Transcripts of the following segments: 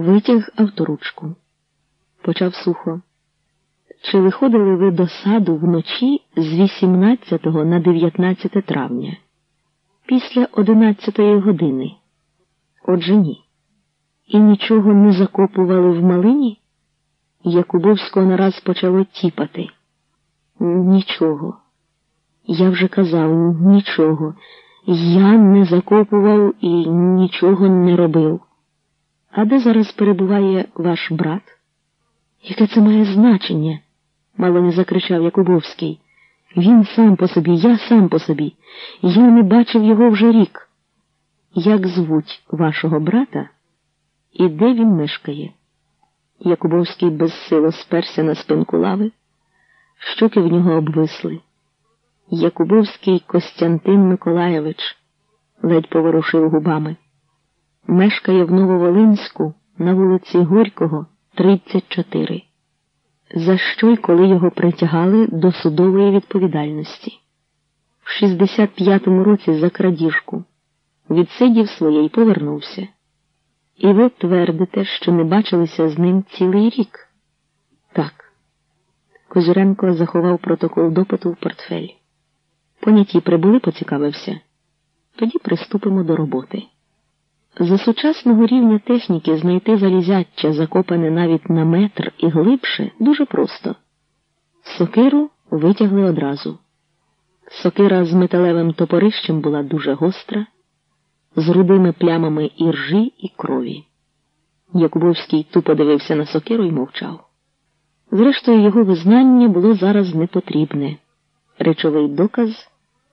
Витяг авторучку. Почав сухо. Чи виходили ви до саду вночі з 18 на 19 травня? Після 11 години? Отже, ні. І нічого не закопували в малині? Якубовського нараз почало тіпати. Нічого. Я вже казав нічого. Я не закопував і нічого не робив. А де зараз перебуває ваш брат? Яке це має значення? мало не закричав Якубовський. Він сам по собі, я сам по собі. Я не бачив його вже рік. Як звуть вашого брата і де він мешкає? Якубовський безсило сперся на спинку лави, щоки в нього обвисли. Якубовський Костянтин Миколаєвич ледь поворушив губами. Мешкає в Нововолинську на вулиці Горького, 34. За що й коли його притягали до судової відповідальності? В 65-му році за крадіжку відсидів своє й повернувся. І ви твердите, що не бачилися з ним цілий рік? Так. Козюренко заховав протокол допиту в портфель. Поняті прибули, поцікавився. Тоді приступимо до роботи. За сучасного рівня техніки знайти залізяча, закопане навіть на метр і глибше, дуже просто. Сокиру витягли одразу. Сокира з металевим топорищем була дуже гостра, з рудими плямами іржі і крові. Якубовський тупо дивився на сокиру і мовчав. Зрештою, його визнання було зараз непотрібне. Речовий доказ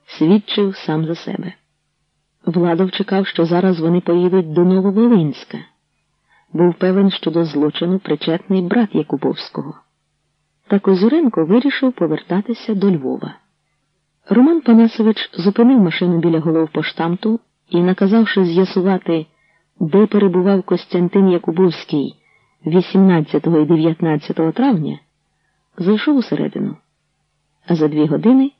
свідчив сам за себе. Владов чекав, що зараз вони поїдуть до Нововолинська. Був певен, що до злочину причетний брат Якубовського. Та Козюренко вирішив повертатися до Львова. Роман Панасович зупинив машину біля голов поштамту і, наказавши з'ясувати, де перебував Костянтин Якубовський 18 і 19 травня, зайшов усередину. А за дві години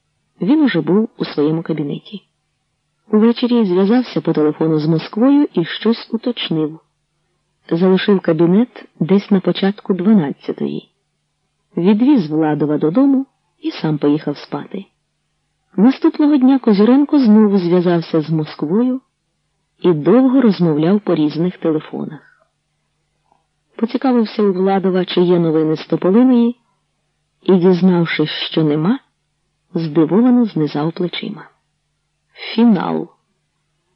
він уже був у своєму кабінеті. Увечері зв'язався по телефону з Москвою і щось уточнив. Залишив кабінет десь на початку 12-ї. Відвіз Владова додому і сам поїхав спати. Наступного дня Козюренко знову зв'язався з Москвою і довго розмовляв по різних телефонах. Поцікавився у Владова, чи є новини з Тополиної, і, дізнавшись, що нема, здивовано знизав плечима. Фінал.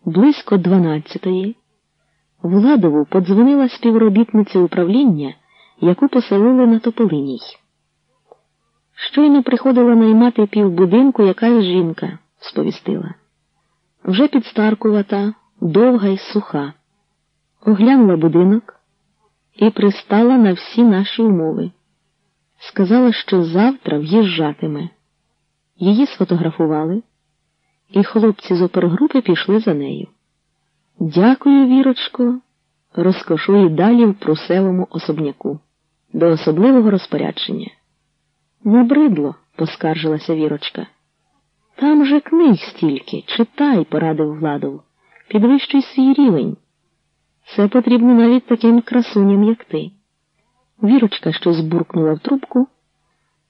Близько дванадцятої Владову подзвонила співробітниця управління, яку поселили на Тополиній. Щойно приходила наймати півбудинку якась жінка, сповістила. Вже підстаркувата, довга й суха. Оглянула будинок і пристала на всі наші умови. Сказала, що завтра в'їжджатиме. Її сфотографували і хлопці з опергрупи пішли за нею. Дякую, Вірочко, розкошу і далі в прусевому особняку, до особливого розпорядження. Набридло, поскаржилася Вірочка. Там же книг стільки, читай, порадив Владов, підвищуй свій рівень. Це потрібно навіть таким красуням, як ти. Вірочка щось буркнула в трубку,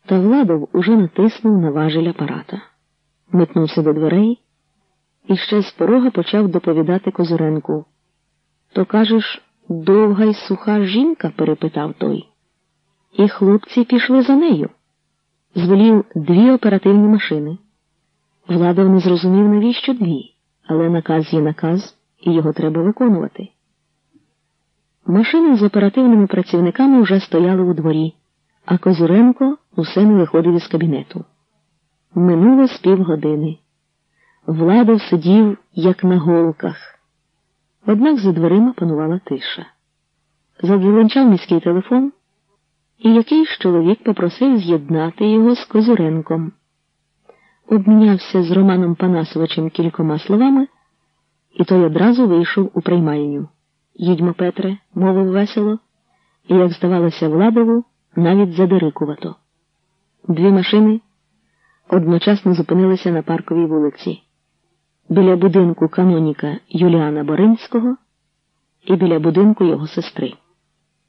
та Владов уже натиснув на важель апарата метнувся до дверей і ще з порога почав доповідати Козуренку. То, кажеш, довга й суха жінка? перепитав той. І хлопці пішли за нею. Звелів дві оперативні машини. Владов не зрозумів, навіщо дві, але наказ є наказ, і його треба виконувати. Машини з оперативними працівниками вже стояли у дворі, а Козуренко усе не виходив із кабінету. Минуло з півгодини. Владов сидів, як на голках. Однак за дверима панувала тиша. Задзвончав міський телефон, і якийсь чоловік попросив з'єднати його з Козюренком. Обмінявся з Романом Панасовичем кількома словами, і той одразу вийшов у приймальню. Їдьмо, Петре, мовив весело, і, як здавалося, Владову, навіть задирикувато. Дві машини одночасно зупинилися на парковій вулиці біля будинку каноніка Юліана Боринського і біля будинку його сестри.